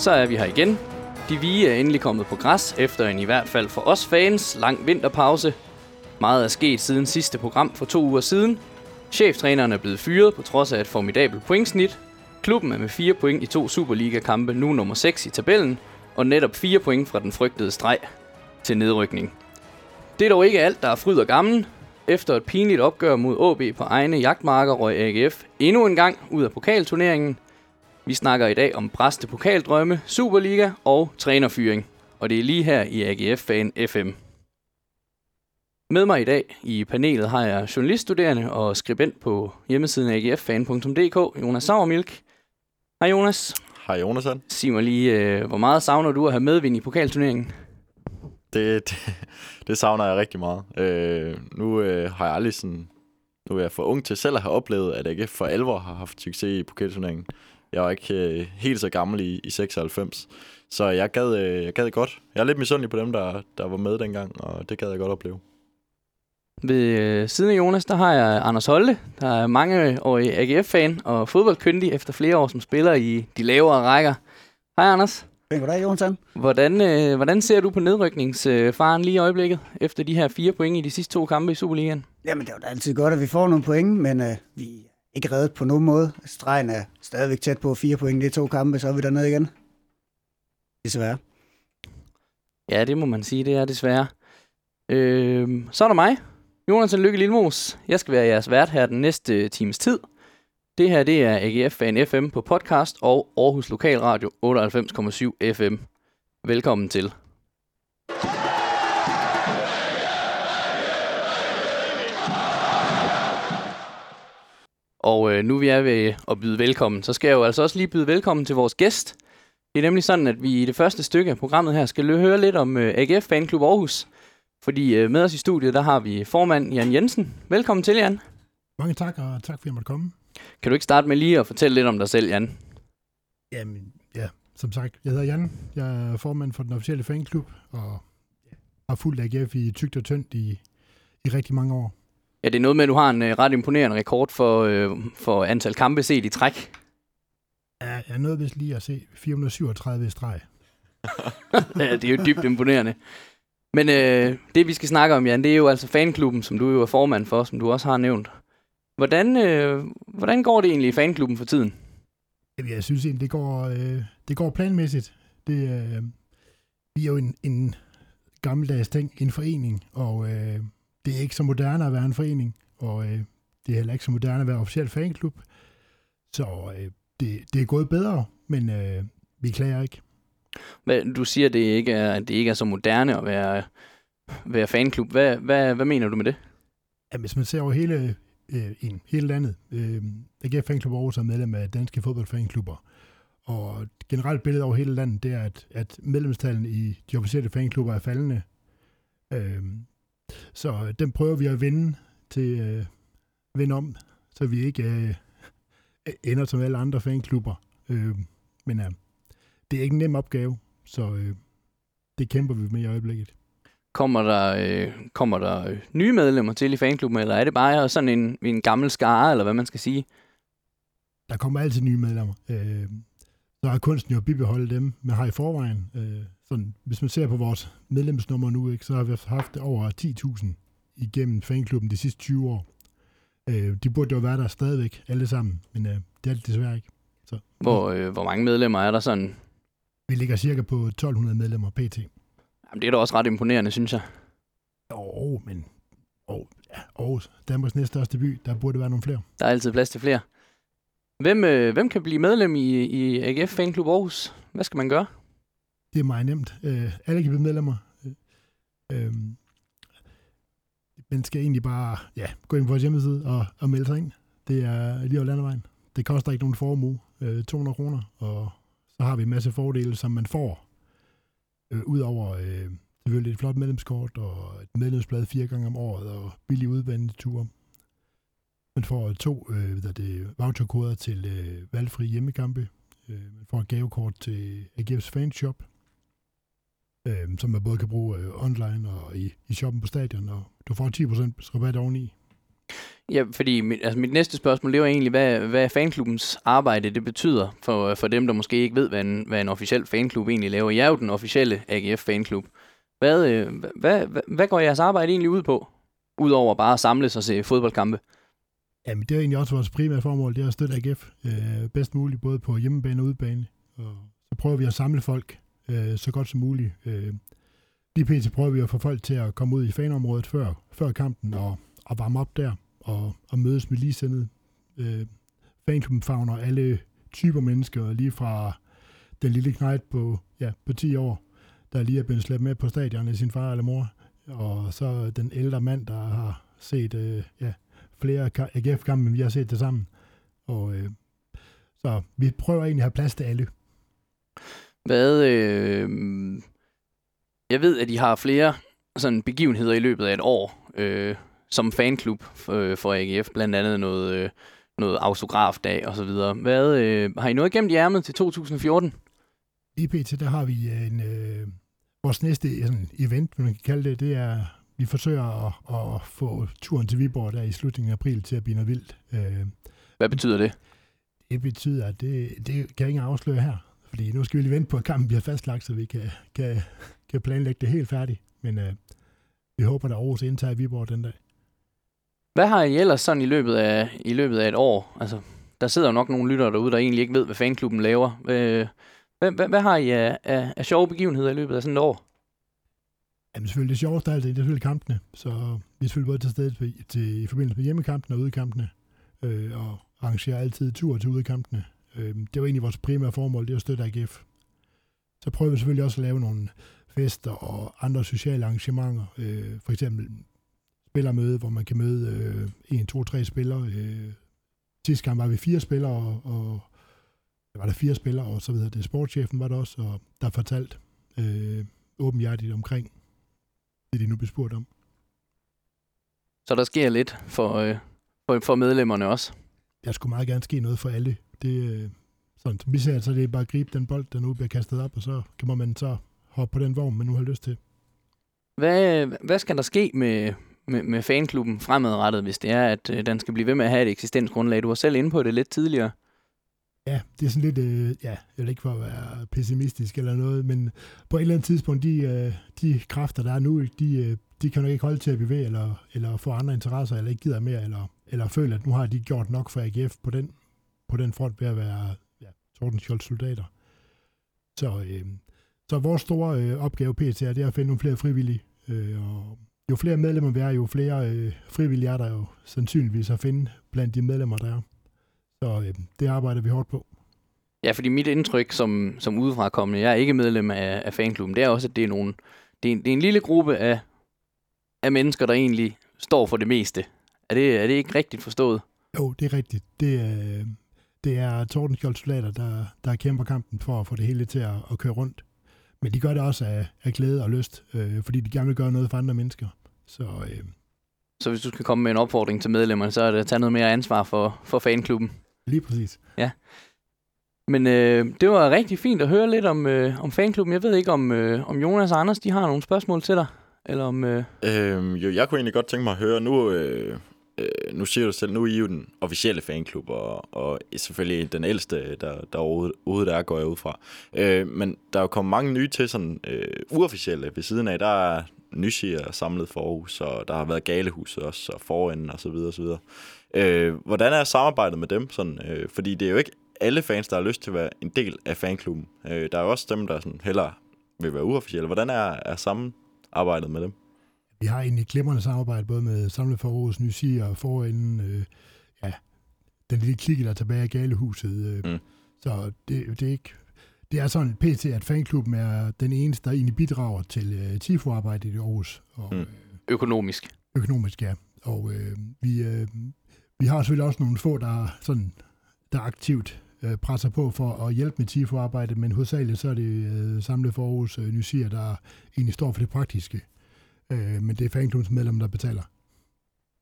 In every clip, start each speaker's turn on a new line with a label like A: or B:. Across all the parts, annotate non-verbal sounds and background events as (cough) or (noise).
A: Så er vi her igen. De Vige er endelig kommet på græs efter en i hvert fald for os fans lang vinterpause. Meget er sket siden sidste program for to uger siden. Cheftræneren er blevet fyret på trods af et formidabelt pointsnit. Klubben er med 4 point i to Superliga-kampe nu nummer 6 i tabellen, og netop 4 point fra den frygtede streg til nedrykning. Det er dog ikke alt, der er fryd og gammel. Efter et pinligt opgør mod AB på egne jagtmarker røg AGF endnu en gang ud af pokalturneringen. Vi snakker i dag om bræste pokaldrømme, Superliga og trænerfyring. Og det er lige her i AGF-fan FM. Med mig i dag i panelet har jeg journaliststuderende og skribent på hjemmesiden agiffan.dk, Jonas Sauermilk. Hej Jonas.
B: Hej Jonathan.
A: Sig mig lige, øh, hvor meget savner du at have medvind i pokalturneringen?
B: Det, (laughs) det, det savner jeg rigtig meget. Øh, nu øh, har jeg aldrig sådan... Nu er jeg for ung til selv at have oplevet, at AGF for alvor har haft succes i pokalturneringen. Jeg var ikke øh, helt så gammel i, i 96, så jeg gad, øh, jeg gad godt. Jeg er lidt misundelig på dem, der, der var med dengang, og det gad jeg godt opleve.
A: Ved øh, siden af Jonas, der har jeg Anders Holte, der er mange år i AGF-fan og fodboldkyndig efter flere år som spiller i de lavere rækker. Hej Anders.
C: Goddag, Jonathan.
A: Hvordan, øh, hvordan ser du på nedrykningsfaren lige i øjeblikket, efter de her fire point i de sidste to kampe i Superligaen?
C: Jamen, det er jo da altid godt, at vi får nogle point, men øh, vi ikke reddet på nogen måde. Stregen er stadigvæk tæt på fire point i de to kampe, så er vi dernede igen. Desværre.
A: Ja, det må man sige, det er desværre. Øh, så er der mig, Jonas Lykke Lilmos. Jeg skal være jeres vært her den næste øh, times tid. Det her det er AGF Fan FM på podcast og Aarhus Lokalradio 98,7 FM. Velkommen til. Og øh, nu vi er ved at byde velkommen, så skal jeg jo altså også lige byde velkommen til vores gæst. Det er nemlig sådan, at vi i det første stykke af programmet her skal høre lidt om øh, AGF Fanklub Aarhus. Fordi øh, med os i studiet, der har vi formand Jan Jensen. Velkommen til, Jan.
D: Mange tak, og tak for, at jeg måtte komme.
A: Kan du ikke starte med lige at fortælle lidt om dig selv, Jan?
D: Jamen, ja, som sagt, jeg hedder Jan. Jeg er formand for den officielle fanklub, og har fulgt AGF i tygt og tyndt i, i rigtig mange år.
A: Ja, det er noget med, at du har en øh, ret imponerende rekord for, øh, for antal kampe set i træk.
D: Ja, jeg nødt vist lige at se 437 i streg. (laughs)
A: ja, det er jo dybt imponerende. Men øh, det, vi skal snakke om, Jan, det er jo altså fanklubben, som du jo er formand for, som du også har nævnt. Hvordan, øh, hvordan går det egentlig i fanklubben for tiden?
D: Jamen, jeg synes egentlig, det går, øh, det går planmæssigt. Det, øh, vi er jo en, en gammeldags ting, en forening, og øh, det er ikke så moderne at være en forening, og øh, det er heller ikke så moderne at være officiel fanklub. Så øh, det, det er gået bedre, men øh, vi klager ikke.
A: Hvad, du siger, det ikke er, at det ikke er så moderne at være, være fanklub. Hvad, hvad, hvad mener du med det?
D: Ja, hvis man ser over hele, øh, en, hele landet, øh, AGF Fanklub Aarhus er medlem af danske fodboldfanklubber, og generelt billede over hele landet, det er, at, at medlemstallen i de officielle fanklubber er faldende. Øh, så den prøver vi at vinde til øh, vinde om, så vi ikke øh, ender som alle andre fanklubber. Øh, men øh, det er ikke en nem opgave, så øh, det kæmper vi med i øjeblikket.
A: Kommer der, øh, kommer der øh, nye medlemmer til i fanklubben, eller er det bare sådan en, en gammel skare, eller hvad man skal sige?
D: Der kommer altid nye medlemmer. Øh, så er kunsten jo at bibeholde dem, man har i forvejen. Øh, sådan, hvis man ser på vores medlemsnummer nu, ikke, så har vi haft over 10.000 igennem fanklubben de sidste 20 år. Øh, de burde jo være der stadigvæk, alle sammen, men øh, det er det desværre ikke. Så,
A: hvor, øh, hvor mange medlemmer er der sådan?
D: Vi ligger cirka på 1200 medlemmer pt.
A: Jamen, det er da også ret imponerende, synes jeg.
D: Jo, men ja, Aarhus, Danmarks næststørste by, der burde være nogle flere.
A: Der er altid plads til flere. Hvem, øh, hvem kan blive medlem i, i AGF Fanklub Aarhus? Hvad skal man gøre?
D: Det er meget nemt. Øh, alle kan blive medlemmer. Øh, øh, man skal egentlig bare ja, gå ind på vores hjemmeside og, og melde sig ind. Det er lige over landevejen. Det koster ikke nogen formue. Øh, 200 kroner, og så har vi en masse fordele, som man får. Øh, Udover øh, selvfølgelig et flot medlemskort og et medlemsblad fire gange om året og billige udvendeture. Man får to øh, hvad det, voucherkoder til øh, valgfri hjemmekampe. Øh, man får et gavekort til AGF's fanshop, øh, som man både kan bruge øh, online og i, i shoppen på stadion, og du får 10% rabat oveni.
A: Ja, fordi mit, altså mit næste spørgsmål, det var egentlig, hvad, hvad fanklubbens arbejde det betyder for, for dem, der måske ikke ved, hvad en, hvad en officiel fanklub egentlig laver. Jeg er jo den officielle AGF-fanklub. Hvad, øh, hvad, hvad, hvad går jeres arbejde egentlig ud på, udover bare at samles og se fodboldkampe?
D: Jamen, det er egentlig også vores primære formål, det er at støtte AGF øh, bedst muligt, både på hjemmebane og udebane. Og så prøver vi at samle folk øh, så godt som muligt. Øh, lige pt. prøver vi at få folk til at komme ud i fanområdet før, før kampen og, og varme op der og, og mødes med ligesindede. Øh, fanklubben fagner alle typer mennesker, lige fra den lille knægt på, ja, på 10 år, der lige er blevet slæbt med på stadion af sin far eller mor, og så den ældre mand, der har set øh, ja, flere AGF-kampe, end vi har set det sammen. Og, øh, så vi prøver egentlig at have plads til alle.
A: Hvad, øh, jeg ved, at I har flere sådan begivenheder i løbet af et år øh, som fanklub for, for AGF, blandt andet noget, øh, noget autografdag og så videre. Hvad, øh, har I noget igennem ærmet til 2014?
D: I PT, der har vi en, øh, vores næste sådan, event, man kan kalde det, det er, vi forsøger at, at få turen til Viborg der i slutningen af april til at blive noget vildt. Øh,
A: Hvad betyder det?
D: Det betyder, at det, det kan jeg ikke afsløre her. Fordi nu skal vi lige vente på, at kampen bliver fastlagt, så vi kan, kan, kan planlægge det helt færdigt. Men øh, vi håber, at Aarhus indtager Viborg den dag.
A: Hvad har I ellers sådan i løbet af, i løbet af et år? Altså, der sidder jo nok nogle lyttere derude, der egentlig ikke ved, hvad fanklubben laver. Hvad, hvad, hvad, hvad har I af, af, af sjove begivenheder i løbet af sådan et år?
D: Jamen selvfølgelig det sjoveste af det, er selvfølgelig kampene. Så vi er selvfølgelig både til stede til, til, i forbindelse med hjemmekampene og udekampene. Øh, og arrangerer altid tur til udekampene. Øh, det var egentlig vores primære formål, det er at støtte AGF. Så prøver vi selvfølgelig også at lave nogle fester og andre sociale arrangementer. Øh, for eksempel spillermøde, hvor man kan møde øh, en, to, tre spillere. Øh, sidste gang var vi fire spillere, og, og var der fire spillere, og så videre. Det sportschefen var der også, og der fortalt øh, åbenhjertigt omkring det, de nu bliver spurgt om.
A: Så der sker lidt for, øh, for, for medlemmerne også?
D: Der skulle meget gerne ske noget for alle. Det, øh, sådan, som vi ser, så det er bare at gribe den bold, der nu bliver kastet op, og så kan man så hoppe på den vogn, man nu har lyst til.
A: Hvad, hvad skal der ske med, med, med fanklubben fremadrettet, hvis det er, at øh, den skal blive ved med at have et eksistensgrundlag? Du var selv inde på det lidt tidligere.
D: Ja, det er sådan lidt, øh, ja, jeg vil ikke for at være pessimistisk eller noget, men på et eller andet tidspunkt, de, øh, de kræfter, der er nu, de, øh, de kan nok ikke holde til at bevæge, eller, eller få andre interesser, eller ikke gider mere, eller, eller føle, at nu har de gjort nok for AGF på den, på den front ved at være ja, Tordenskjolds soldater. Så, øh, så vores store øh, opgave PT er, det er at finde nogle flere frivillige, øh, og jo flere medlemmer vi er, jo flere øh, frivillige er der jo sandsynligvis at finde blandt de medlemmer, der er. Så øh, det arbejder vi hårdt på.
A: Ja, fordi mit indtryk som, som udefrakommende, jeg er ikke medlem af, af fanklubben, det er også, at det er, nogle, det er, en, det er en lille gruppe af, af mennesker, der egentlig står for det meste. Er det, er det ikke rigtigt forstået?
D: Jo, det er rigtigt. Det er, det er Tordenskjold soldater, der, der kæmper kampen for at få det hele til at, at køre rundt. Men de gør det også af, af glæde og lyst, øh, fordi de gerne vil gøre noget for andre mennesker. Så, øh,
A: så hvis du skal komme med en opfordring til medlemmerne, så er det at tage noget mere ansvar for, for fanklubben.
D: Lige præcis.
A: Ja. Men øh, det var rigtig fint at høre lidt om, øh, om fanklubben. Jeg ved ikke, om, øh, om Jonas og Anders de har nogle spørgsmål til dig? Eller om, øh...
B: Øhm, jo, jeg kunne egentlig godt tænke mig at høre, nu, øh, øh, nu siger du selv, nu er I jo den officielle fanklub, og, og selvfølgelig den ældste, der, der overhovedet er, går jeg ud fra. Øh, men der er jo kommet mange nye til, sådan øh, uofficielle ved siden af. Der er Nysier samlet for Aarhus, og der har været Galehuset også, og Forenden og så videre, og så videre. Øh, hvordan er samarbejdet med dem? Sådan, øh, fordi det er jo ikke alle fans, der har lyst til at være en del af fanklubben. Øh, der er jo også dem, der sådan hellere vil være uofficielle. Hvordan er, er samarbejdet med dem?
D: Vi har egentlig glimrende samarbejde både med Samlet for Aarhus, Nysier og Forenden, øh, ja, den lille klikke, der er tilbage af Galehuset. Øh, mm. Så det, det er ikke det er sådan pt, at fanklubben er den eneste, der egentlig bidrager til øh, TIFO-arbejdet i Aarhus. Og,
A: mm. Økonomisk.
D: Økonomisk, ja. Og øh, vi, øh, vi har selvfølgelig også nogle få, der, sådan, der aktivt øh, presser på for at hjælpe med TIFO-arbejdet, men hovedsageligt så er det øh, samlet for Aarhus øh, Nysier, der egentlig står for det praktiske. Øh, men det er fanklubbens medlemmer, der betaler.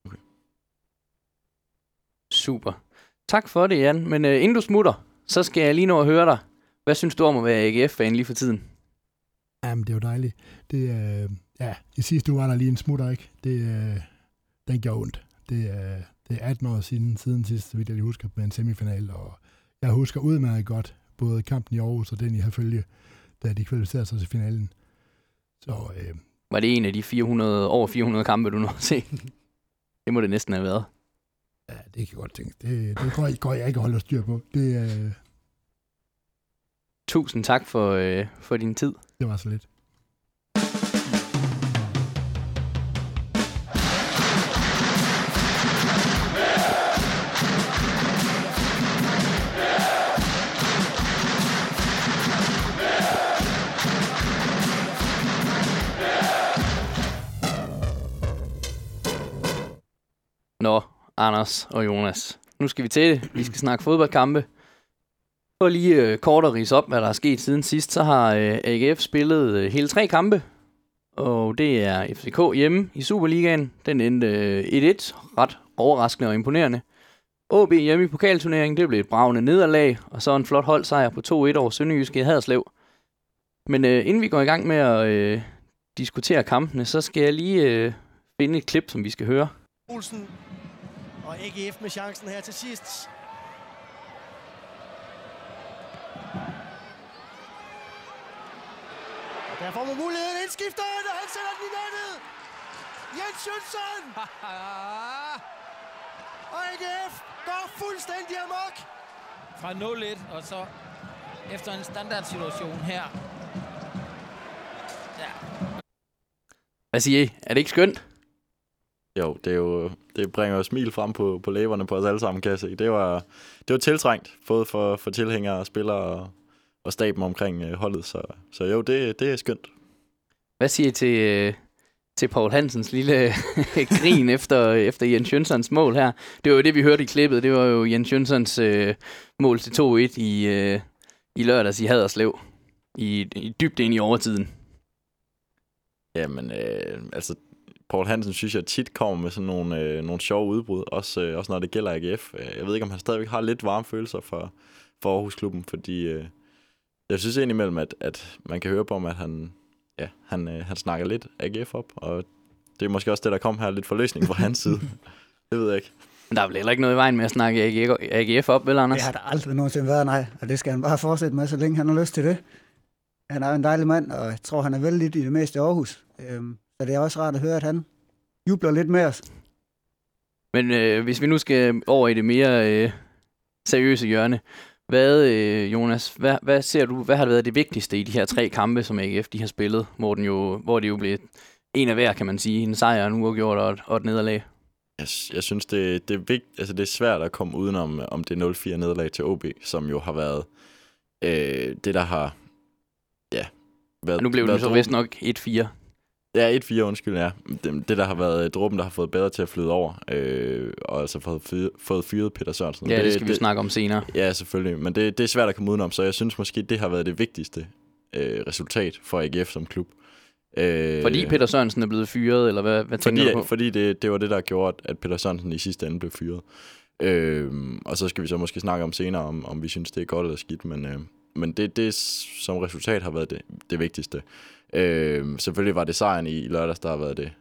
D: Okay.
A: Super. Tak for det, Jan. Men øh, inden du smutter, så skal jeg lige nå at høre dig. Hvad synes du om at være AGF-fan lige for tiden?
D: Jamen, det er jo dejligt. Det, øh, ja, i sidste uge var der lige en smutter, ikke? Det, øh, den gjorde ondt. Det, øh, det er 18 år siden, siden sidst, så vidt jeg lige husker, med en semifinal, og jeg husker udmærket godt både kampen i Aarhus og den i Herfølge, da de kvalificerede sig til finalen. Så øh,
A: Var det en af de 400, over 400 kampe, du nu har set? Det må det næsten have været.
D: ja, det kan jeg godt tænke. Det, det går, går jeg ikke holde styr på. Det, øh,
A: Tusind tak for, øh, for din tid.
D: det var så lidt.
A: Anders og Jonas. Nu skal vi til det. Vi skal snakke fodboldkampe. For lige øh, kort at rise op, hvad der er sket siden sidst, så har øh, AGF spillet øh, hele tre kampe. Og det er FCK hjemme i Superligaen. Den endte øh, 1-1. Ret overraskende og imponerende. OB hjemme i pokalturneringen, det blev et bravende nederlag. Og så en flot holdsejr på 2-1 over Sønderjyske i Haderslev. Men øh, inden vi går i gang med at øh, diskutere kampene, så skal jeg lige øh, finde et klip, som vi skal høre.
E: Olsen og AGF med chancen her til sidst. Og Der får man muligheden indskifter, og han sætter den i nettet. Jens Jønsson (laughs) og AGF går fuldstændig amok.
F: fra 0-1, og så efter en standardsituation her.
A: Hvad siger I? Er det ikke skønt?
B: Jo, det, er jo, det bringer smil frem på, på læberne på os alle sammen, kan jeg se. Det var, det var tiltrængt, både for, for tilhængere, spillere og, og staben omkring øh, holdet. Så, så jo, det, det er skønt.
A: Hvad siger I til, øh, til Paul Hansens lille (laughs) grin efter, efter Jens Jønssons mål her? Det var jo det, vi hørte i klippet. Det var jo Jens Jønssons øh, mål til 2-1 i, øh, i lørdags i Haderslev. I, i dybt ind i overtiden.
B: Jamen, øh, altså, Paul Hansen synes jeg tit kommer med sådan nogle, øh, nogle sjove udbrud, også, øh, også når det gælder AGF. Øh, Jeg ved ikke, om han stadigvæk har lidt varme følelser for, for Aarhus-klubben, fordi øh, jeg synes indimellem, at, at man kan høre på ham, at han, ja, han, øh, han snakker lidt AGF op, og det er måske også det, der kom her lidt forløsning fra hans side. (laughs) det ved jeg ikke.
A: Men der er vel heller ikke noget i vejen med at snakke AGF, op, vel Anders?
C: Det har der aldrig nogensinde været, nej. Og det skal han bare fortsætte med, så længe han har lyst til det. Han er jo en dejlig mand, og jeg tror, han er vældig i det meste i Aarhus. Øhm, så det er også rart at høre, at han jubler lidt med os.
A: Men øh, hvis vi nu skal over i det mere øh, seriøse hjørne. Hvad, øh, Jonas, hvad, hvad ser du, hvad har det været det vigtigste i de her tre kampe, som AGF de har spillet, hvor, den jo, hvor det jo blev en af hver, kan man sige. En sejr, en uafgjort og et, og et nederlag.
B: Jeg, jeg synes, det, det, er vigt, altså det er svært at komme udenom om det 0-4 nederlag til OB, som jo har været øh, det, der har ja, været,
A: Og nu blev det så vist nok 1-4.
B: Ja, 1-4, undskyld, ja. Det, det der har været dråben, der har fået bedre til at flyde over, øh, og altså fået, fyret, fået fyret Peter Sørensen.
A: Ja, det skal vi snakke om senere.
B: Ja, selvfølgelig, men det, det er svært at komme udenom, så jeg synes måske, det har været det vigtigste øh, resultat for AGF som klub. Øh,
A: Fordi Peter Sørensen er blevet fyret, eller hvad, hvad tænker
B: fordi,
A: du på?
B: fordi det, det var det, der gjorde, at Peter Sørensen i sidste ende blev fyret. Øh, og så skal vi så måske snakke om senere, om, om vi synes, det er godt eller skidt, men, øh, men det, det som resultat har været det, det vigtigste. Øh, selvfølgelig var det sejren i lørdags, der har været det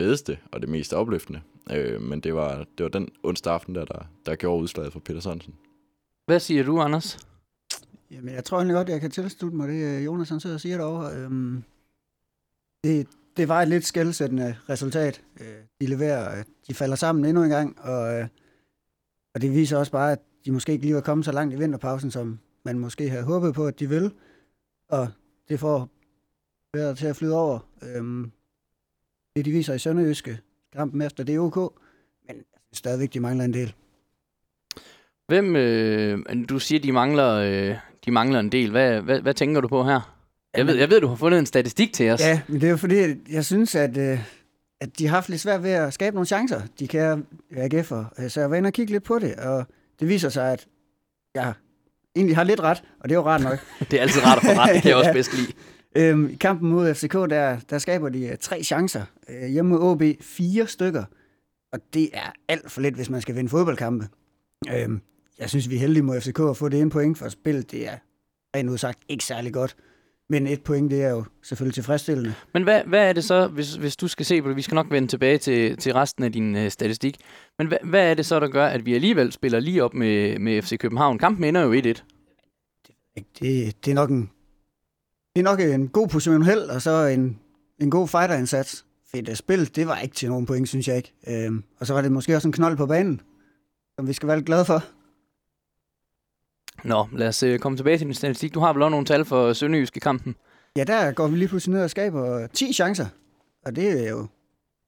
B: fedeste og det mest opløftende. Øh, men det var, det var den onsdag aften, der, der, der gjorde udslaget for Peter Sørensen.
A: Hvad siger du, Anders?
C: Jamen, jeg tror egentlig godt, jeg kan tilslutte mig det, øh, Jonas han sidder og siger derovre. Øhm, det, det var et lidt skældsættende resultat. Øh, de leverer, øh, de falder sammen endnu en gang, og, øh, og det viser også bare, at de måske ikke lige var kommet så langt i vinterpausen, som man måske havde håbet på, at de ville. Og det får bedre til at flyde over. Øhm, det, de viser i Sønderjyske, kampen efter, det er ok, men stadigvæk, de mangler en del.
A: Hvem, øh, du siger, de mangler, øh, de mangler en del. Hvad, hvad, hvad tænker du på her? Jeg ved, jeg ved, du har fundet en statistik til os.
C: Ja, men det er jo fordi, jeg synes, at, øh, at de har haft lidt svært ved at skabe nogle chancer, de kære AGF'er. Så jeg var inde og kigge lidt på det, og det viser sig, at jeg egentlig har lidt ret, og det er jo rart nok. (laughs)
A: Det er altid rart at få ret, det kan jeg (laughs) også
C: Ja.
A: bedst lide.
C: Øhm, I kampen mod FCK, der, der skaber de øh, tre chancer. Øh, hjemme mod OB, fire stykker. Og det er alt for lidt, hvis man skal vinde fodboldkampe. Øhm, jeg synes, vi er heldige mod FCK at få det en point, for spillet det er rent udsagt ikke særlig godt. Men et point, det er jo selvfølgelig tilfredsstillende.
A: Men hvad, hvad er det så, hvis, hvis du skal se på det? Vi skal nok vende tilbage til, til resten af din øh, statistik. Men hvad, hvad er det så, der gør, at vi alligevel spiller lige op med, med FC København? Kampen ender jo 1-1.
C: Ikke? Det, det, er nok en, det er nok en god position held, og så en, en god fighterindsats. For det spil, det var ikke til nogen point, synes jeg ikke. Øhm, og så var det måske også en knold på banen, som vi skal være lidt glade for.
A: Nå, lad os øh, komme tilbage til din statistik. Du har vel også nogle tal for Sønderjyske kampen?
C: Ja, der går vi lige pludselig ned og skaber 10 chancer. Og det er jo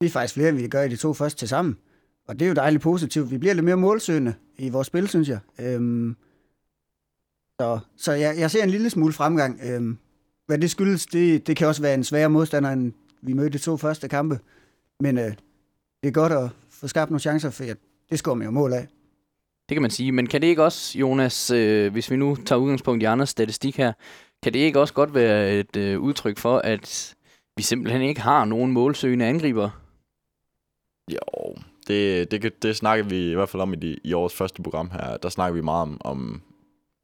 C: det er faktisk flere, end vi gør i de to første til sammen. Og det er jo dejligt positivt. Vi bliver lidt mere målsøgende i vores spil, synes jeg. Øhm, så så jeg, jeg ser en lille smule fremgang. Øhm, hvad det skyldes, det, det kan også være en sværere modstander, end vi mødte de to første kampe. Men øh, det er godt at få skabt nogle chancer, for ja, det skal man jo mål af.
A: Det kan man sige. Men kan det ikke også, Jonas, øh, hvis vi nu tager udgangspunkt i andres statistik her, kan det ikke også godt være et øh, udtryk for, at vi simpelthen ikke har nogen målsøgende angriber?
B: Jo, det, det, kan- det snakker vi i hvert fald om i, de, i årets første program her. Der snakker vi meget om, om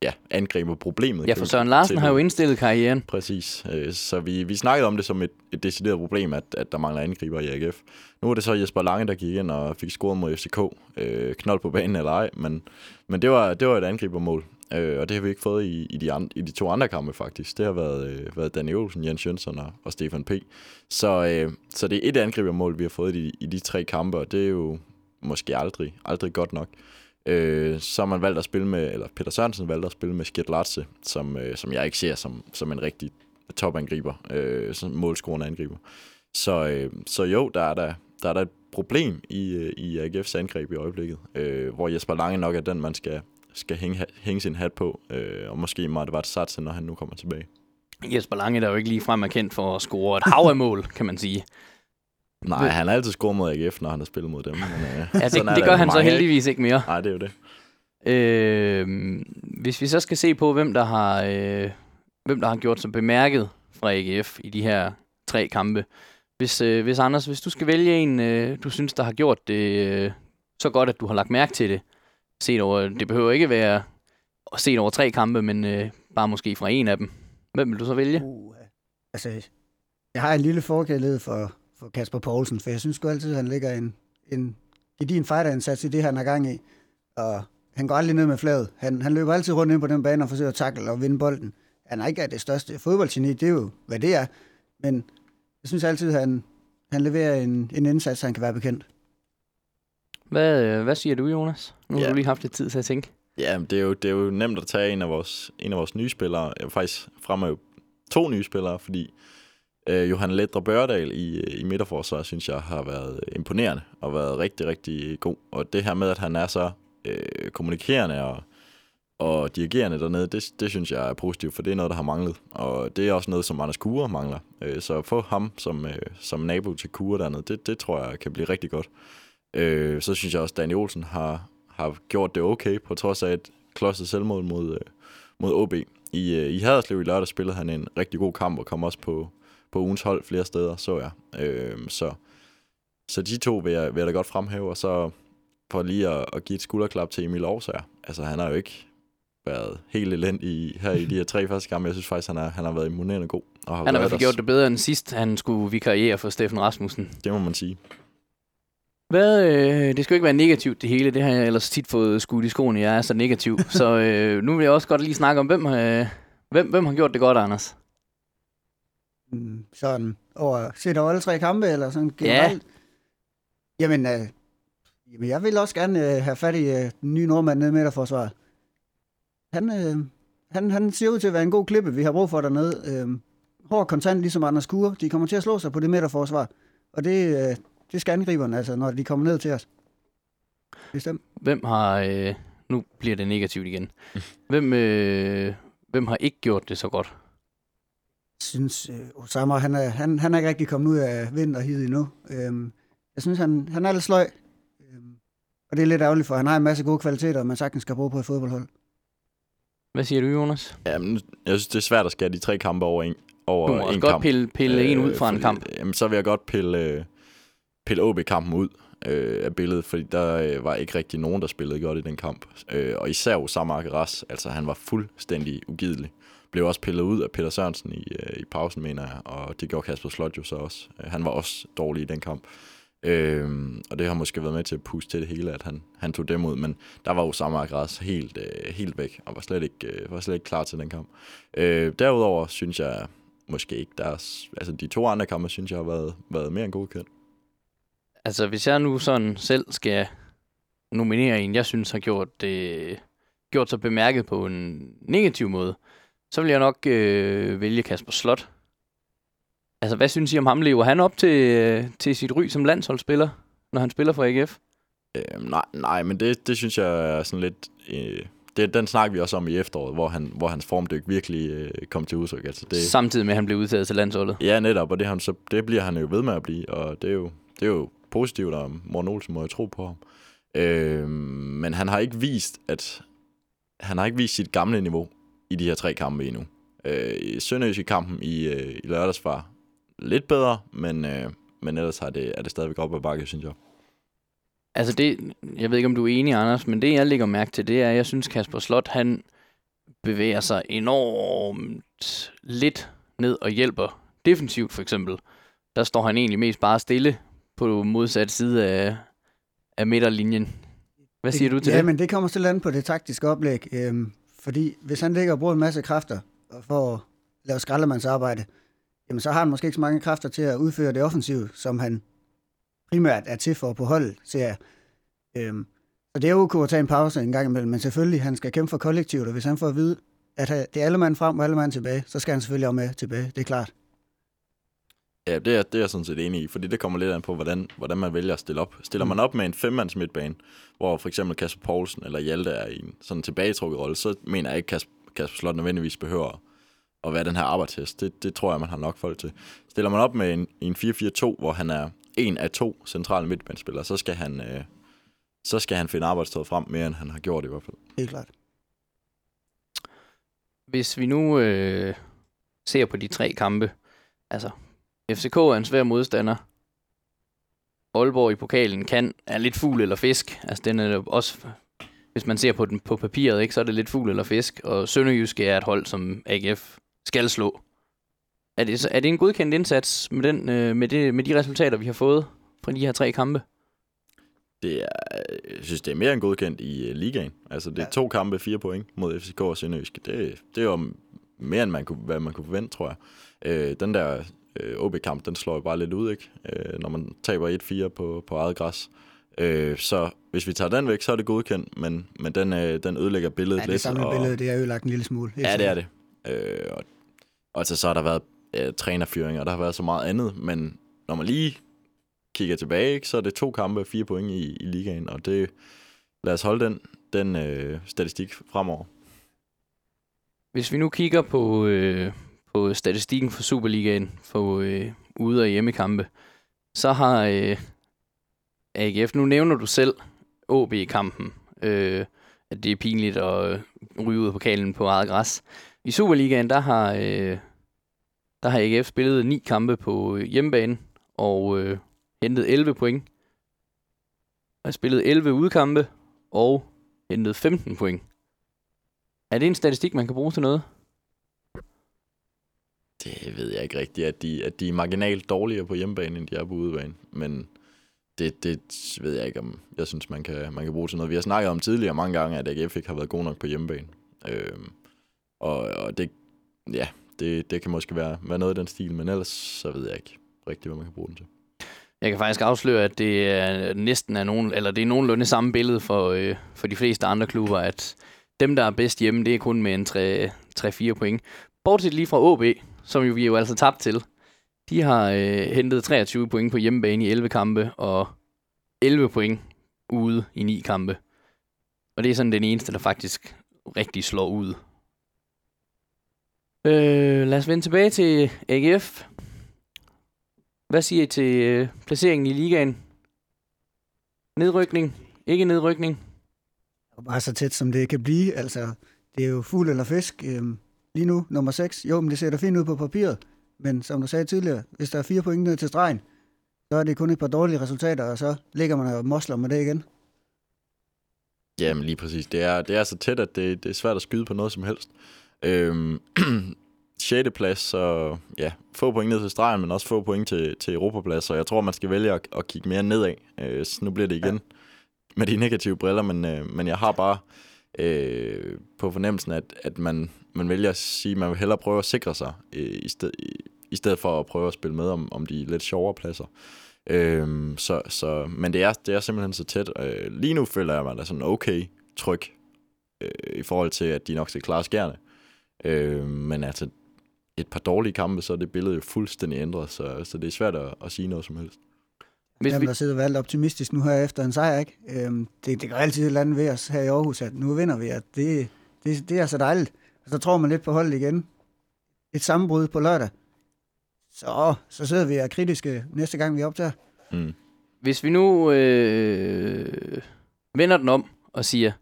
B: ja, angriber problemet.
A: Ja, for Søren Larsen
B: til-
A: har jo indstillet karrieren.
B: Præcis. Øh, Så vi, vi snakkede om det som et, et decideret problem, at, at der mangler angriber i AGF. Nu er det så Jesper Lange, der gik ind og fik scoret mod FCK. Øh, knold på banen eller ej, men, men det, var, det var et angribermål. Øh, og det har vi ikke fået i, i, de, andre, i de to andre kampe faktisk. Det har været, øh, været Danny Olsen, Jens Jønsson og, og Stefan P. Så, øh, så det er et angribermål, vi har fået i i de tre kampe, og det er jo måske aldrig, aldrig godt nok. Øh, så har man valgt at spille med, eller Peter Sørensen valgte at spille med Skjert Latze, som, øh, som jeg ikke ser som, som en rigtig topangriber, øh, som målscorende angriber. Så, øh, så jo, der er der, der er der et problem i, øh, i AGF's angreb i øjeblikket, øh, hvor Jesper Lange nok er den, man skal, skal hænge, hænge sin hat på, øh, og måske meget var satse, når han nu kommer tilbage.
A: Jesper Lange, der er jo ikke ligefrem er kendt for at score et hav af mål, kan man sige.
B: Nej,
A: Ved-
B: han har altid scoret mod AGF, når han har spillet mod dem. Men, øh, (laughs)
A: Ja, det, det
B: der
A: gør han så heldigvis ikke mere.
B: Nej, det er jo det.
A: Øh, hvis vi så skal se på, hvem der har, øh, hvem der har gjort sig bemærket fra AGF i de her tre kampe. Hvis, øh, hvis Anders, hvis du skal vælge en, øh, du synes, der har gjort det øh, så godt, at du har lagt mærke til det, set over, det behøver ikke være set over tre kampe, men øh, bare måske fra en af dem. Hvem vil du så vælge?
C: Uh, altså, jeg har en lille forkærlighed for, for Kasper Poulsen, for jeg synes sgu altid, at han lægger en, en gedigen fighterindsats i det, han er gang i. Og han går aldrig ned med fladet. Han, han løber altid rundt ind på den bane og forsøger at takle og vinde bolden. Han er ikke det største fodboldgeni, det er jo, hvad det er. Men jeg synes altid, at han, han leverer en, en indsats, han kan være bekendt.
A: Hvad, øh, hvad siger du, Jonas? Nu har
B: Ja.
A: du lige haft lidt tid til at tænke.
B: Ja, men det er, jo, det er jo nemt at tage en af vores, en af vores nye spillere. Faktisk fremhæve to nye spillere, fordi øh, Johan Ledre Børdal i, øh, i midterforsvaret, synes jeg, har været imponerende og været rigtig, rigtig god. Og det her med, at han er så øh, kommunikerende og, og dirigerende dernede, det, det synes jeg er positivt, for det er noget, der har manglet. Og det er også noget, som Anders Kure mangler. Øh, så at få ham som, øh, som nabo til Kure dernede, det, det tror jeg kan blive rigtig godt. Øh, så synes jeg også, at Daniel Olsen har, har gjort det okay, på trods af et klodset selvmål mod, øh, mod OB. I, øh, I Haderslev i lørdag spillede han en rigtig god kamp, og kom også på, på ugens hold flere steder, så jeg. Øh, så, så de to vil jeg, vil jeg da godt fremhæve, og så for lige at, at give et skulderklap til Emil Aarhusager. Altså, han har jo ikke været helt elendig i, her i de her tre første kampe. Jeg synes faktisk, han, er, han har været imponerende god. Og har
A: Han har i hvert fald gjort det bedre end sidst, han skulle vikariere for Steffen Rasmussen.
B: Det må man sige.
A: Hvad, øh, det skal jo ikke være negativt det hele, det har jeg ellers tit fået skudt i skoene, jeg er så negativ. (laughs) så øh, nu vil jeg også godt lige snakke om, hvem, øh, hvem, hvem har gjort det godt, Anders?
C: Mm, Sådan over, set over alle tre kampe, eller sådan generelt? Jamen, øh, jamen, jeg vil også gerne øh, have fat i øh, den nye nordmand nede i midterforsvaret. Han, øh, han, han ser ud til at være en god klippe, vi har brug for dernede. Øh, hård kontant, ligesom Anders Kure. De kommer til at slå sig på det midterforsvar. Og det, øh, det skal angriberne, altså, når de kommer ned til os. Bestemt.
A: Hvem har... Øh, nu bliver det negativt igen. (laughs) Hvem, øh, hvem har ikke gjort det så godt?
C: Jeg synes, øh, Osama, han er, han, han er ikke rigtig kommet ud af vinterhid endnu. Øhm, jeg synes, han, han er lidt sløj. Øhm, og det er lidt ærgerligt, for han har en masse gode kvaliteter, man sagtens skal bruge på et fodboldhold.
A: Hvad siger du, Jonas?
B: Jamen, jeg synes, det er svært at skære de tre kampe over en, over
A: Du må også
B: en
A: godt
B: kamp.
A: pille, pille øh, en ud fra en kamp.
B: Jamen, så vil jeg godt pille, øh, pille OB-kampen ud. øh, af billedet, fordi der øh, var ikke rigtig nogen, der spillede godt i den kamp. Øh, og især Osama Akaras, altså han var fuldstændig ugidelig. Blev også pillet ud af Peter Sørensen i, øh, i pausen, mener jeg, og det gjorde Kasper Slot jo så også. Øh, han var også dårlig i den kamp. Øhm, og det har måske været med til at puste til det hele, at han, han tog dem ud, men der var jo samme græs helt, øh, helt væk, og var slet, ikke, øh, var slet ikke klar til den kamp. Øh, derudover synes jeg måske ikke deres... Altså de to andre kampe, synes jeg har været, været mere end godkendt.
A: Altså, hvis jeg nu sådan selv skal nominere en, jeg synes har gjort, det, gjort sig bemærket på en negativ måde, så vil jeg nok øh, vælge Kasper Slot. Altså, hvad synes I om ham? Lever han op til, øh, til sit ry som landsholdsspiller, når han spiller for AGF?
B: Øh, nej, nej, men det, det synes jeg er sådan lidt... Øh, det, den snakker vi også om i efteråret, hvor, han, hvor hans formdyk virkelig øh, kom til udtryk. Altså det,
A: Samtidig med, at han blev udtaget til landsholdet.
B: Ja, netop, og det, han, så, det bliver han jo ved med at blive, og det er jo, det er jo positivt, og Morten Olsen må jo tro på ham. Øh, men han har ikke vist, at han har ikke vist sit gamle niveau i de her tre kampe endnu. Øh, Sønderjysk i kampen i, øh, i lørdags var lidt bedre, men, øh, men ellers har det, er det stadigvæk op ad bakke, synes jeg.
A: Altså det, jeg ved ikke, om du er enig, Anders, men det, jeg lægger mærke til, det er, at jeg synes, Kasper Slot, han bevæger sig enormt lidt ned og hjælper defensivt, for eksempel. Der står han egentlig mest bare stille på modsat side af, af midterlinjen. Hvad siger du til
C: ja,
A: det?
C: men det kommer til land på det taktiske oplæg. Øhm, fordi hvis han ligger og bruger en masse kræfter for at lave skraldemandsarbejde, jamen så har han måske ikke så mange kræfter til at udføre det offensive, som han primært er til for på holdet, ser jeg. Øhm, så det er jo at tage en pause en gang imellem, men selvfølgelig, han skal kæmpe for kollektivet, og hvis han får at vide, at øh, det er alle mand frem og alle mand tilbage, så skal han selvfølgelig også med tilbage, det er klart.
B: Ja, det er, det er jeg sådan set enig i, fordi det kommer lidt an på, hvordan, hvordan man vælger at stille op. Stiller man op med en femmands midtbane, hvor for eksempel Kasper Poulsen eller Hjalte er i en sådan tilbagetrukket rolle, så mener jeg ikke, Kasper, Kasper Slot nødvendigvis behøver at være den her arbejdstest. Det, det tror jeg, man har nok folk til. Stiller man op med en, en 4-4-2, hvor han er en af to centrale midtbanespillere, så skal han, øh, så skal han finde arbejdstøjet frem mere, end han har gjort i hvert fald.
C: Helt klart.
A: Hvis vi nu øh, ser på de tre kampe, altså FCK er en svær modstander. Aalborg i pokalen kan er lidt fugl eller fisk. Altså den er også, hvis man ser på den på papiret, ikke, så er det lidt fugl eller fisk. Og Sønderjyske er et hold, som AGF skal slå. Er det, er det en godkendt indsats med, den, øh, med, det, med de resultater, vi har fået fra de her tre kampe?
B: Det er, jeg synes, det er mere end godkendt i uh, ligaen. Altså, det er ja. to kampe, fire point mod FCK og Sønderjyske. Det, det er jo mere, end man kunne, hvad man kunne forvente, tror jeg. Øh, den der øh, OB-kamp, den slår jo bare lidt ud, ikke? Øh, når man taber 1-4 på, på eget græs. Øh, så hvis vi tager den væk, så er det godkendt, men, men den, øh, den ødelægger billedet
C: ja,
B: lidt.
C: det samme og, billede, det er ødelagt en lille smule.
B: Ja, det er det. Øh, og, og altså, så har der været øh, trænerfyringer, og der har været så meget andet, men når man lige kigger tilbage, ikke, så er det to kampe og fire point i, i ligaen, og det, lad os holde den, den øh, statistik fremover.
A: Hvis vi nu kigger på, øh, på statistikken for Superligaen for øh, ude- og hjemmekampe, så har øh, AGF, nu nævner du selv OB-kampen, øh, at det er pinligt at øh, ryge ud af pokalen på eget græs. I Superligaen, der har, øh, der har AGF spillet ni kampe på øh, hjemmebane og øh, hentet 11 point. Har spillet 11 udkampe og hentet 15 point. Er det en statistik, man kan bruge til noget?
B: Det ved jeg ikke rigtigt, at de, at de er marginalt dårligere på hjemmebane, end de er på udebane. Men det, det ved jeg ikke, om jeg synes, man kan, man kan bruge til noget. Vi har snakket om tidligere mange gange, at AGF ikke har været god nok på hjemmebane. Øh, og, og det, ja, det, det kan måske være, være noget i den stil, men ellers så ved jeg ikke rigtigt, hvad man kan bruge den til.
A: Jeg kan faktisk afsløre, at det er næsten er nogen, eller det er nogenlunde samme billede for, øh, for de fleste andre klubber, at dem, der er bedst hjemme, det er kun med en 3-4 point. Bortset lige fra OB, som jo vi jo altså tabt til. De har øh, hentet 23 point på hjemmebane i 11 kampe, og 11 point ude i 9 kampe. Og det er sådan den eneste, der faktisk rigtig slår ud. Øh, lad os vende tilbage til AGF. Hvad siger I til øh, placeringen i ligaen? Nedrykning? Ikke nedrykning?
C: Bare så tæt, som det kan blive. Altså, det er jo fugl eller fisk. Øhm, lige nu, nummer 6. Jo, men det ser da fint ud på papiret. Men som du sagde tidligere, hvis der er fire point ned til stregen, så er det kun et par dårlige resultater, og så ligger man og mosler med det igen.
B: Jamen lige præcis. Det er, det er så tæt, at det, det er svært at skyde på noget som helst. Øhm, (clears throat) 6. plads, så ja, få point ned til stregen, men også få point til, til Europaplads, så jeg tror, man skal vælge at, at kigge mere nedad. Øh, så nu bliver det igen ja. med de negative briller, men, øh, men jeg har bare øh, på fornemmelsen, at, at man, man vælger at sige, at man vil hellere prøve at sikre sig, øh, i, sted, i, i stedet for at prøve at spille med om, om de lidt sjovere pladser. Øh, så, så, men det er, det er simpelthen så tæt. Øh, lige nu føler jeg mig da sådan okay tryg øh, i forhold til, at de nok skal klare skærne. Øh, men altså, et par dårlige kampe, så er det billede jo fuldstændig ændret, så, så det er svært at, at sige noget som helst.
C: Hvis Jamen, vi... der sidder valgt optimistisk nu her efter en sejr, ikke? Øhm, det, det går altid et eller andet ved os her i Aarhus, at nu vinder vi, at det, det, det er så dejligt. Og så tror man lidt på holdet igen. Et sammenbrud på lørdag. Så, så sidder vi og er kritiske næste gang, vi optager.
A: Mm. Hvis vi nu øh, vender den om og siger,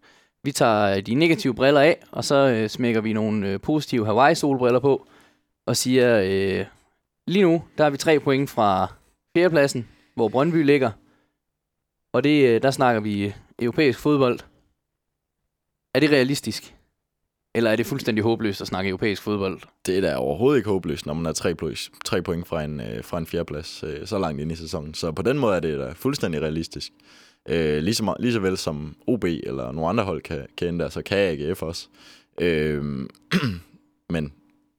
A: vi tager de negative briller af, og så øh, smækker vi nogle øh, positive Hawaii-solbriller på, og siger, øh, lige nu, der er vi tre point fra fjerdepladsen, hvor Brøndby ligger. Og det, øh, der snakker vi øh, europæisk fodbold. Er det realistisk? Eller er det fuldstændig håbløst at snakke europæisk fodbold?
B: Det er da overhovedet ikke håbløst, når man er tre, plus, tre point fra en, øh, fra en fjerdeplads øh, så langt ind i sæsonen. Så på den måde er det da fuldstændig realistisk. Øh, lige, så, lige så vel som OB eller nogle andre hold kan, kan ændre, så kan AGF også. Øh, (clears throat) men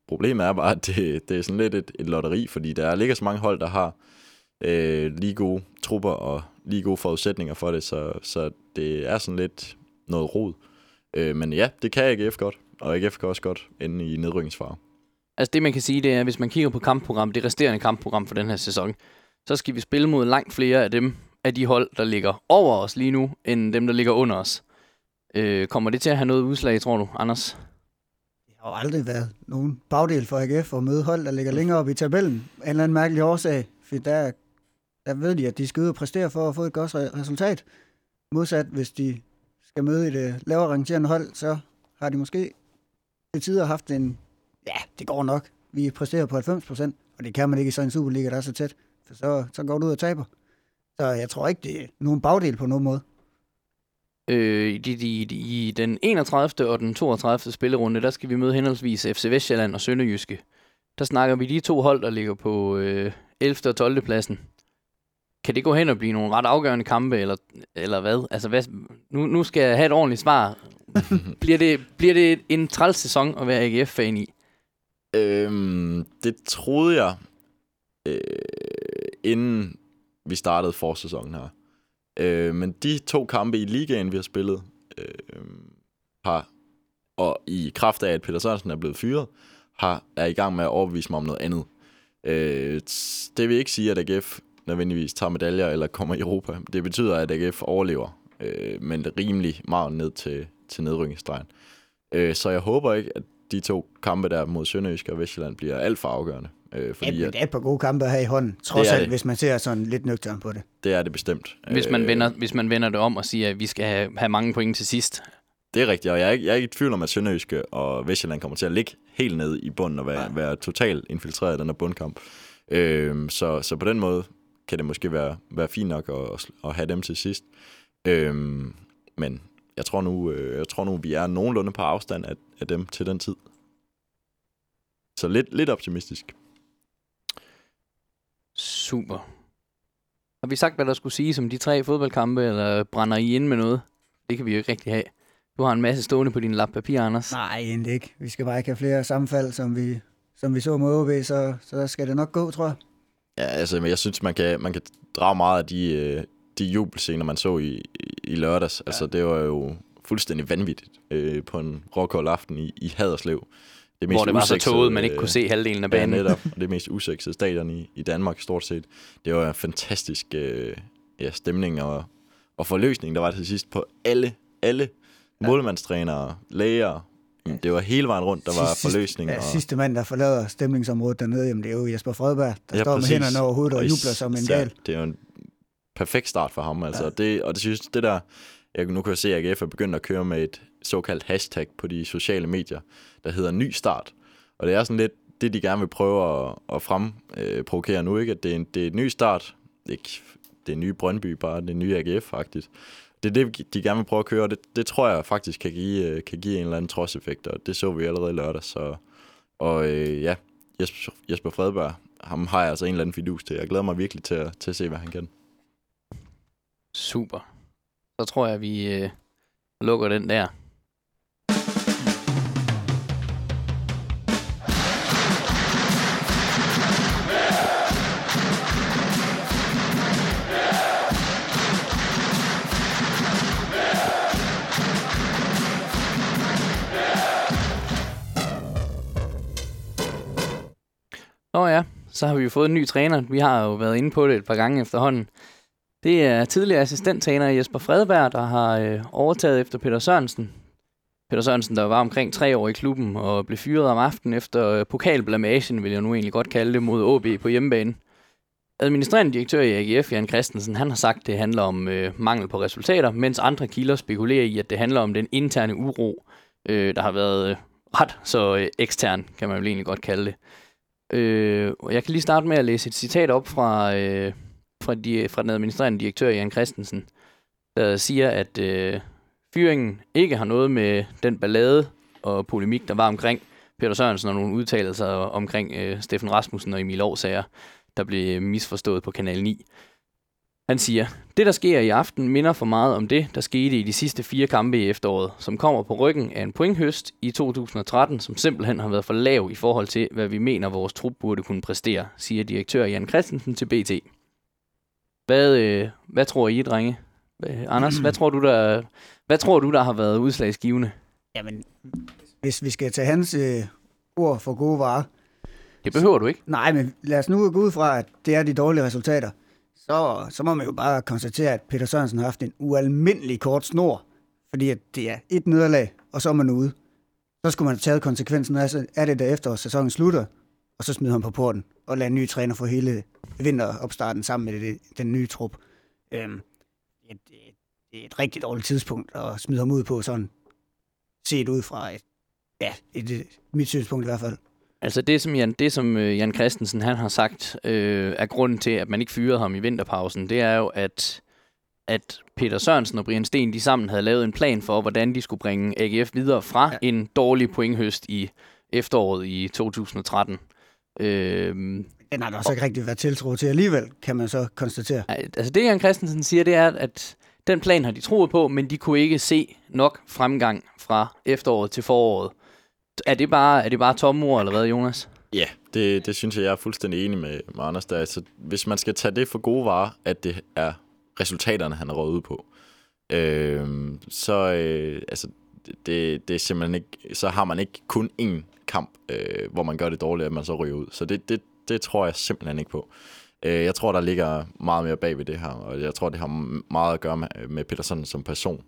B: problemet er bare, at det, det er sådan lidt et, et lotteri, fordi der ligger så mange hold, der har øh, lige gode trupper og lige gode forudsætninger for det, så, så det er sådan lidt noget rod. Øh, men ja, det kan AGF godt, og AGF kan også godt ende i nedrykningsfare.
A: Altså det, man kan sige, det er, at hvis man kigger på kampprogram, det resterende kampprogram for den her sæson, så skal vi spille mod langt flere af dem, af de hold, der ligger over os lige nu, end dem, der ligger under os. Øh, kommer det til at have noget udslag, tror du, Anders?
C: Det har jo aldrig været nogen bagdel for AGF at møde hold, der ligger længere op i tabellen. En eller anden mærkelig årsag, for der, der ved de, at de skal ud og præstere for at få et godt resultat. Modsat, hvis de skal møde et øh, lavere rangerende hold, så har de måske til tider haft en, ja, det går nok. Vi præsterer på 90 procent, og det kan man ikke i sådan en Superliga, der er så tæt. For så, så går du ud og taber. Så jeg tror ikke, det er nogen bagdel på nogen måde.
A: Øh, i, i, I den 31. og den 32. spillerunde, der skal vi møde henholdsvis FC Vestjylland og Sønderjyske. Der snakker vi de to hold, der ligger på øh, 11. og 12. pladsen. Kan det gå hen og blive nogle ret afgørende kampe, eller, eller hvad? Altså, hvad, nu, nu skal jeg have et ordentligt svar. (laughs) bliver, det, bliver det en træls sæson at være AGF-fan i?
B: Øhm, det troede jeg, øh, inden vi startede forsæsonen her. Øh, men de to kampe i ligaen, vi har spillet, øh, har, og i kraft af, at Peter Sørensen er blevet fyret, har, er i gang med at overbevise mig om noget andet. Øh, det vil ikke sige, at AGF nødvendigvis tager medaljer eller kommer i Europa. Det betyder, at AGF overlever, øh, men rimelig meget ned til, til nedrykningsstregen. Øh, så jeg håber ikke, at de to kampe der mod Sønderjysk og Vestjylland bliver alt for afgørende.
C: Øh, fordi ja, det er et par gode kampe her i hånden, trods alt, det. hvis man ser sådan lidt nøgtern på det.
B: Det er det bestemt.
A: Hvis man, øh, vender, hvis man vender det om og siger, at vi skal have, have mange point til sidst.
B: Det er rigtigt, og jeg er, ikke, jeg er ikke i tvivl om, at Sønderjyske og Vestjylland kommer til at ligge helt nede i bunden og være, ja. være totalt infiltreret i den her bundkamp. Øh, så, så på den måde kan det måske være, være fint nok at, at have dem til sidst. Øh, men jeg tror, nu, øh, jeg tror nu, vi er nogenlunde på afstand af, af dem til den tid. Så lidt, lidt optimistisk.
A: Super. Har vi sagt, hvad der skulle sige som de tre fodboldkampe, eller brænder I ind med noget? Det kan vi jo ikke rigtig have. Du har en masse stående på din lap papir, Anders.
C: Nej, egentlig ikke. Vi skal bare ikke have flere sammenfald, som vi, som vi så med OB, så, så skal det nok gå, tror jeg.
B: Ja, altså, jeg synes, man kan, man kan drage meget af de, øh, de jubelscener, man så i, i lørdags. Ja. Altså, det var jo fuldstændig vanvittigt øh, på en råkold aften i, i Haderslev
A: det mest hvor det var så tåget, man ikke kunne se halvdelen af banen.
B: Ja, netop. (laughs) Det mest usexede stadion i, i Danmark, stort set. Det var en fantastisk øh, ja, stemning og, og forløsning, der var til sidst på alle, alle ja. målmandstrænere, læger, det var hele vejen rundt, der var sidste, forløsning.
C: Ja, og... sidste mand, der forlader stemningsområdet dernede, jamen det er jo Jesper Fredberg, der ja, står præcis. med hænderne over hovedet og, og jubler som en gal.
B: Det er jo en perfekt start for ham, altså. Ja. Det, og det synes, det der, jeg, nu kan jeg se, at AGF er begyndt at køre med et såkaldt hashtag på de sociale medier, der hedder ny start. Og det er sådan lidt det, de gerne vil prøve at, at fremprovokere øh, nu, ikke? at det er, en, det er en ny start. ikke det nye Brøndby, bare det nye AGF faktisk. Det er det, de gerne vil prøve at køre, og det, det tror jeg faktisk kan give, øh, kan give en eller anden trodseffekt, og det så vi allerede lørdag. Så, og øh, ja, Jesper, Jesper Fredberg, ham har jeg altså en eller anden fidus til. Jeg glæder mig virkelig til at, til at se, hvad han kan.
A: Super. Så tror jeg, vi øh, lukker den der. Nå ja, så har vi jo fået en ny træner. Vi har jo været inde på det et par gange efterhånden. Det er tidligere assistenttræner Jesper Fredberg, der har øh, overtaget efter Peter Sørensen. Peter Sørensen, der var omkring tre år i klubben og blev fyret om aftenen efter øh, pokalblamagen, vil jeg nu egentlig godt kalde det, mod AB på hjemmebane. Administrerende direktør i AGF, Jan Christensen, han har sagt, at det handler om øh, mangel på resultater, mens andre kilder spekulerer i, at det handler om den interne uro, øh, der har været øh, ret så øh, ekstern, kan man vel egentlig godt kalde det. Øh, og jeg kan lige starte med at læse et citat op fra, øh, fra, de, fra den administrerende direktør, Jan Christensen, der siger, at øh, fyringen ikke har noget med den ballade og polemik, der var omkring Peter Sørensen og nogle udtalelser omkring øh, Steffen Rasmussen og Emil Aarsager, der blev misforstået på Kanal 9. Han siger, det der sker i aften minder for meget om det, der skete i de sidste fire kampe i efteråret, som kommer på ryggen af en pointhøst i 2013, som simpelthen har været for lav i forhold til, hvad vi mener, vores trup burde kunne præstere, siger direktør Jan Christensen til BT. Hvad, øh, hvad tror I, drenge? Anders, hvad tror du, der, hvad tror du, der har været udslagsgivende?
C: Jamen, hvis vi skal tage hans øh, ord for gode varer,
A: Det behøver du ikke.
C: Nej, men lad os nu gå ud fra, at det er de dårlige resultater. Så, så må man jo bare konstatere, at Peter Sørensen har haft en ualmindelig kort snor, fordi at det er et nederlag, og så er man ude. Så skulle man have taget konsekvensen af er det, derefter sæsonen slutter, og så smide ham på porten, og lade en ny træner få hele vinteropstarten sammen med det, den nye trup. Øhm, det, det, er et rigtig dårligt tidspunkt at smide ham ud på, sådan set ud fra et, ja, et, mit synspunkt i hvert fald.
A: Altså det, som Jan, det, som øh, Jan Christensen han har sagt, øh, er grunden til, at man ikke fyrede ham i vinterpausen, det er jo, at, at Peter Sørensen og Brian Sten, de sammen havde lavet en plan for, hvordan de skulle bringe AGF videre fra ja.
C: Ja.
A: en dårlig pointhøst i efteråret i 2013. Øh,
C: Den har der også ikke rigtig været tiltro til alligevel, kan man så konstatere.
A: altså det, Jan Christensen siger, det er, at den plan har de troet på, men de kunne ikke se nok fremgang fra efteråret til foråret. Er det bare, er det bare tomme ord, eller hvad, Jonas?
B: Ja, det, det synes jeg, jeg er fuldstændig enig med, med Anders der. Altså, hvis man skal tage det for gode varer, at det er resultaterne, han har råd ud på, øh, så øh, altså, det, det er simpelthen ikke, så har man ikke kun én kamp, øh, hvor man gør det dårligt, at man så ryger ud. Så det, det, det tror jeg simpelthen ikke på. Øh, jeg tror, der ligger meget mere bag ved det her, og jeg tror, det har meget at gøre med, med Peterson som person.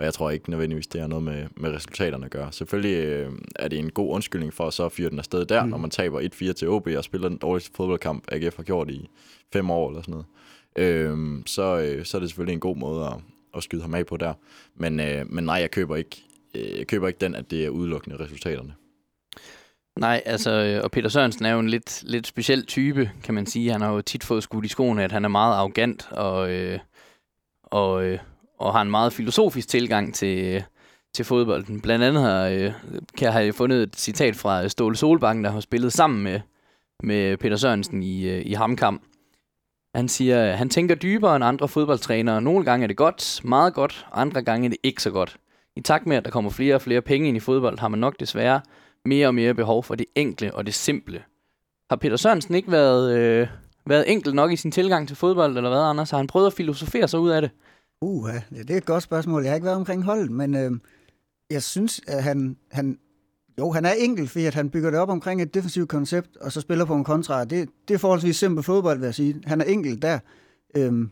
B: Og jeg tror ikke nødvendigvis, det har noget med, med resultaterne at gøre. Selvfølgelig øh, er det en god undskyldning for at så fyre den afsted der, mm. når man taber 1-4 til OB og spiller den dårligste fodboldkamp, AGF har gjort i fem år eller sådan noget. Øh, så, øh, så er det selvfølgelig en god måde at, at skyde ham af på der. Men, øh, men nej, jeg køber ikke, øh, jeg køber ikke den, at det er udelukkende resultaterne.
A: Nej, altså, øh, og Peter Sørensen er jo en lidt, lidt speciel type, kan man sige. Han har jo tit fået skudt i skoene, at han er meget arrogant og, øh, og, øh, og har en meget filosofisk tilgang til, øh, til fodbolden. Blandt andet har, øh, kan jeg have fundet et citat fra øh, Ståle Solbakken, der har spillet sammen med, med Peter Sørensen i, øh, i Hamkamp. Han siger, øh, han tænker dybere end andre fodboldtrænere. Nogle gange er det godt, meget godt, andre gange er det ikke så godt. I takt med, at der kommer flere og flere penge ind i fodbold, har man nok desværre mere og mere behov for det enkle og det simple. Har Peter Sørensen ikke været, øh, været enkel nok i sin tilgang til fodbold, eller hvad, Anders? Har han prøvet at filosofere sig ud af det?
C: Uha, ja, det er et godt spørgsmål. Jeg har ikke været omkring holdet, men øh, jeg synes, at han, han, jo, han er enkel, fordi at han bygger det op omkring et defensivt koncept, og så spiller på en kontra. Det, det er forholdsvis simpelt fodbold, vil jeg sige. Han er enkel der. Øhm,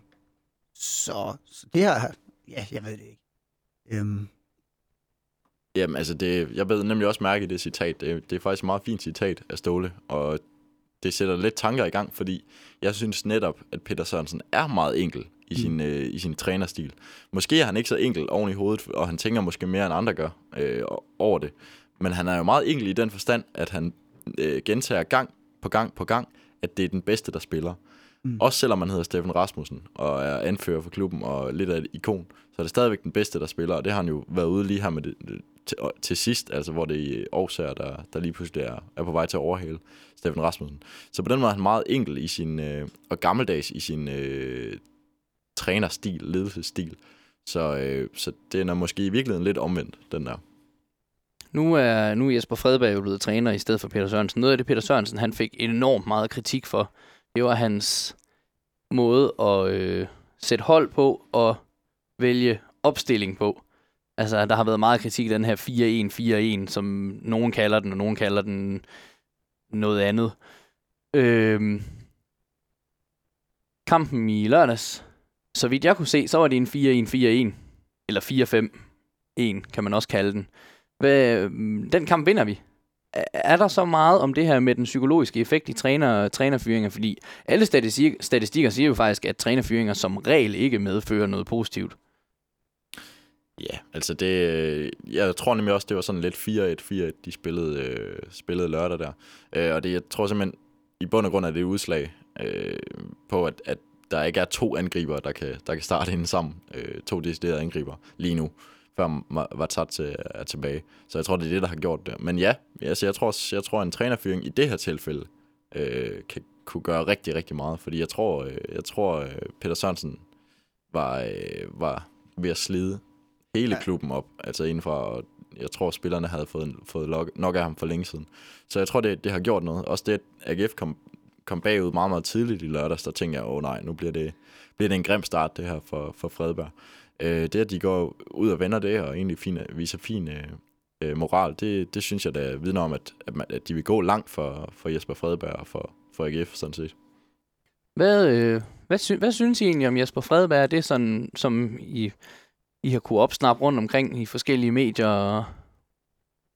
C: så, så det her, ja, jeg ved det ikke. Øhm,
B: Jamen, altså, det, jeg ved nemlig også mærke i det citat. Det, det er faktisk et meget fint citat af Ståle, og det sætter lidt tanker i gang, fordi jeg synes netop, at Peter Sørensen er meget enkel i sin, mm. øh, i sin trænerstil. Måske er han ikke så enkel oven i hovedet, og han tænker måske mere end andre gør øh, over det. Men han er jo meget enkel i den forstand, at han øh, gentager gang på gang på gang, at det er den bedste, der spiller. Mm. Også selvom man hedder Steffen Rasmussen og er anfører for klubben og lidt af et ikon, så er det stadigvæk den bedste, der spiller, og det har han jo været ude lige her med det, til, til sidst, altså hvor det er Aarhuser, der, der lige pludselig er, er på vej til at overhale Steffen Rasmussen. Så på den måde er han meget enkel i sin, øh, og gammeldags i sin øh, trænerstil, ledelsesstil. Så, øh, så det er måske i virkeligheden lidt omvendt, den der.
A: Nu er, nu er Jesper Fredberg jo blevet træner i stedet for Peter Sørensen. Noget af det, Peter Sørensen han fik enormt meget kritik for, det var hans måde at øh, sætte hold på og vælge opstilling på. Altså, der har været meget kritik i den her 4-1-4-1, som nogen kalder den, og nogen kalder den noget andet. Øhm, kampen i lørdags, så vidt jeg kunne se, så var det en 4-1-4-1, eller 4-5-1, kan man også kalde den. Hvad, mm, den kamp vinder vi. Er der så meget om det her med den psykologiske effekt i træner, trænerfyringer? Fordi alle statistik, statistikker siger jo faktisk, at trænerfyringer som regel ikke medfører noget positivt.
B: Ja, altså det, øh, jeg tror nemlig også, det var sådan lidt 4-1-4-1, de spillede, øh, spillede lørdag der. Øh, og det, jeg tror simpelthen, i bund og grund er det udslag øh, på, at, at der ikke er to angriber, der kan, der kan starte hende sammen. Øh, to deciderede angriber lige nu, før var taget til, er tilbage. Så jeg tror, det er det, der har gjort det. Men ja, altså jeg tror, jeg tror en trænerfyring i det her tilfælde øh, kan kunne gøre rigtig, rigtig meget. Fordi jeg tror, øh, jeg tror øh, Peter Sørensen var, øh, var ved at slide hele ja. klubben op. Altså indenfor, jeg tror, spillerne havde fået, fået nok af ham for længe siden. Så jeg tror, det, det har gjort noget. Også det, at AGF kom, kom bagud meget, meget tidligt i lørdags, der tænker jeg, åh oh, nej, nu bliver det, bliver det en grim start, det her for, for Fredberg. Øh, det, at de går ud og vender det, og egentlig fin, viser fin øh, øh, moral, det, det synes jeg, der vidner om, at, at, man, at de vil gå langt for, for Jesper Fredberg og for, for AGF, sådan set.
A: Hvad, øh, hvad, sy- hvad synes I egentlig om Jesper Fredberg? Det er sådan, som I i har kunne opsnappe rundt omkring i forskellige medier.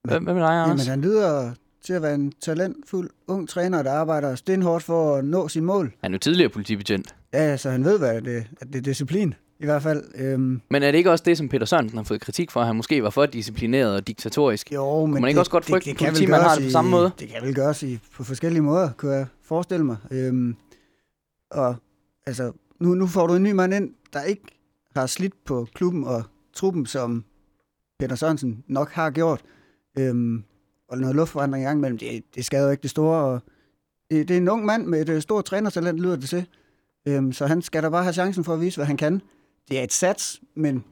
A: Hvad, hvad med dig, Anders?
C: Jamen, han lyder til at være en talentfuld ung træner, der arbejder stenhårdt for at nå sin mål.
A: Han er jo tidligere politibetjent.
C: Ja, så han ved, hvad det, at det er disciplin i hvert fald. Øhm.
A: Men er det ikke også det, som Peter Sørensen har fået kritik for, at han måske var for disciplineret og diktatorisk?
C: Jo, men
A: man
C: det,
A: ikke også godt frygte,
C: det, det
A: politi, man har det på samme måde?
C: Det kan vel gøres i, på forskellige måder, kunne jeg forestille mig. Øhm, og altså, nu, nu får du en ny mand ind, der ikke har slidt på klubben og truppen, som Peter Sørensen nok har gjort. Øhm, og noget luftforandring i gang imellem, det, det skader jo ikke det store. Og det, det er en ung mand med et øh, stort trænertalent, lyder det til. Øhm, så han skal da bare have chancen for at vise, hvad han kan. Det er et sats, men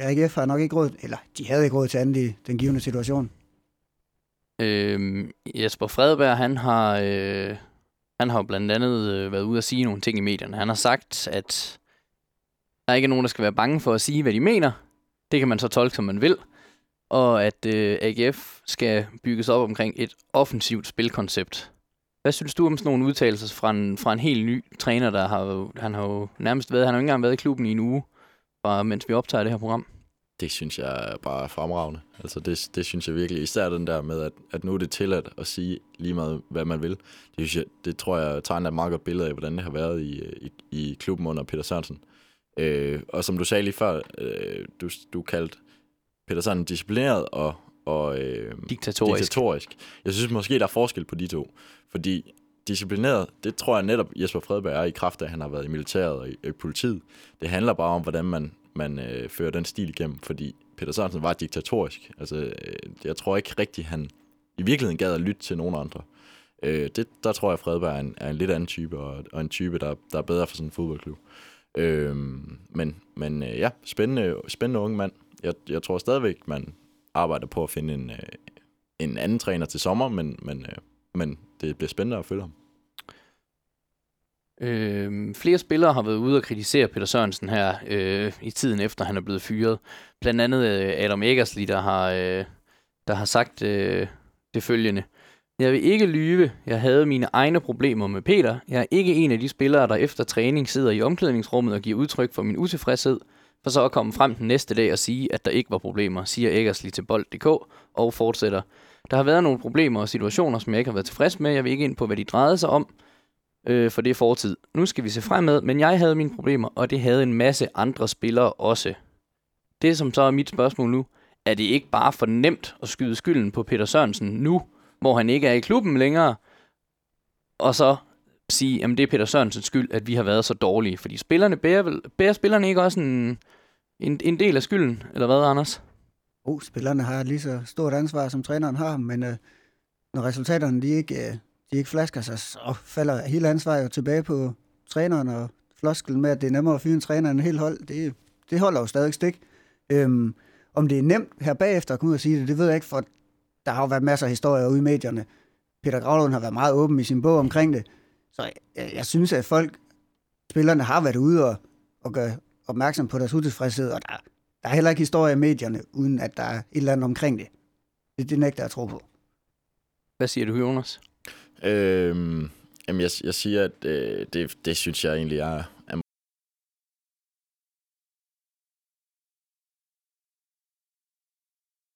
C: RGF har nok ikke råd, eller de havde ikke råd til andet i den givende situation.
A: Øhm, Jesper Fredberg, han har, øh, han har blandt andet øh, været ude at sige nogle ting i medierne. Han har sagt, at der ikke er nogen, der skal være bange for at sige, hvad de mener. Det kan man så tolke, som man vil. Og at øh, AGF skal bygges op omkring et offensivt spilkoncept. Hvad synes du om sådan nogle udtalelser fra en, fra en helt ny træner, der har, han har jo nærmest været, han har jo ikke engang været i klubben i en uge, fra, mens vi optager det her program?
B: Det synes jeg er bare fremragende. Altså det, det synes jeg virkelig, især den der med, at, at nu er det tilladt at sige lige meget, hvad man vil. Det, synes jeg, det tror jeg tegner et meget godt billede af, hvordan det har været i, i, i klubben under Peter Sørensen. Øh, og som du sagde lige før, øh, du, du kaldte Peter Sørensen disciplineret og, og øh,
A: diktatorisk.
B: diktatorisk. Jeg synes måske, der er forskel på de to. Fordi disciplineret, det tror jeg netop Jesper Fredberg er i kraft af, at han har været i militæret og i, i politiet. Det handler bare om, hvordan man, man øh, fører den stil igennem, fordi Peter Sørensen var diktatorisk. Altså, øh, jeg tror ikke rigtigt, han i virkeligheden gad at lytte til nogen andre. Øh, det, der tror jeg, Fredberg er en, er en lidt anden type, og, og en type, der, der er bedre for sådan en fodboldklub. Øh, men men øh, ja, spændende, spændende unge mand. Jeg, jeg tror stadigvæk, man arbejder på at finde en, øh, en anden træner til sommer, men, men, øh, men det bliver spændende at følge ham.
A: Øh, flere spillere har været ude og kritisere Peter Sørensen her øh, i tiden efter han er blevet fyret. Blandt andet øh, Adam Eggersli, der har, øh, der har sagt øh, det følgende. Jeg vil ikke lyve. Jeg havde mine egne problemer med Peter. Jeg er ikke en af de spillere, der efter træning sidder i omklædningsrummet og giver udtryk for min utilfredshed, for så at komme frem den næste dag og sige, at der ikke var problemer, siger Eggersli til bold.dk og fortsætter. Der har været nogle problemer og situationer, som jeg ikke har været tilfreds med. Jeg vil ikke ind på, hvad de drejede sig om, øh, for det er fortid. Nu skal vi se fremad, men jeg havde mine problemer, og det havde en masse andre spillere også. Det, som så er mit spørgsmål nu, er det ikke bare for nemt at skyde skylden på Peter Sørensen nu, hvor han ikke er i klubben længere, og så sige, at det er Peter Sørensens skyld, at vi har været så dårlige. Fordi spillerne bærer, vel, bærer spillerne ikke også en, en, en del af skylden, eller hvad, Anders?
C: Oh, spillerne har lige så stort ansvar, som træneren har, men øh, når resultaterne de ikke, øh, de ikke flasker sig, så falder hele ansvaret jo tilbage på træneren, og floskelen med, at det er nemmere at fyre en træner end en hel hold, det, det holder jo stadig stik. Øhm, om det er nemt her bagefter at komme ud og sige det, det ved jeg ikke, for der har jo været masser af historier ude i medierne. Peter Gravlund har været meget åben i sin bog omkring det, så jeg, jeg synes, at folk, spillerne har været ude og, og gøre opmærksom på deres utilfredshed, og der, der er heller ikke historie i medierne, uden at der er et eller andet omkring det. Det, det nægter jeg at tro på.
A: Hvad siger du, Jonas?
B: Øhm, jamen, jeg, jeg siger, at øh, det, det synes jeg egentlig er, er